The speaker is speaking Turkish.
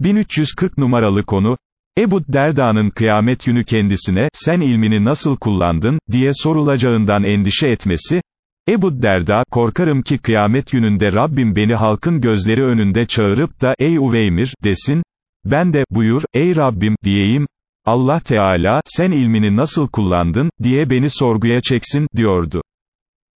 1340 numaralı konu, Ebu Derda'nın kıyamet günü kendisine, sen ilmini nasıl kullandın, diye sorulacağından endişe etmesi, Ebu Derda, korkarım ki kıyamet gününde Rabbim beni halkın gözleri önünde çağırıp da, ey Uveymir, desin, ben de, buyur, ey Rabbim, diyeyim, Allah Teala, sen ilmini nasıl kullandın, diye beni sorguya çeksin, diyordu.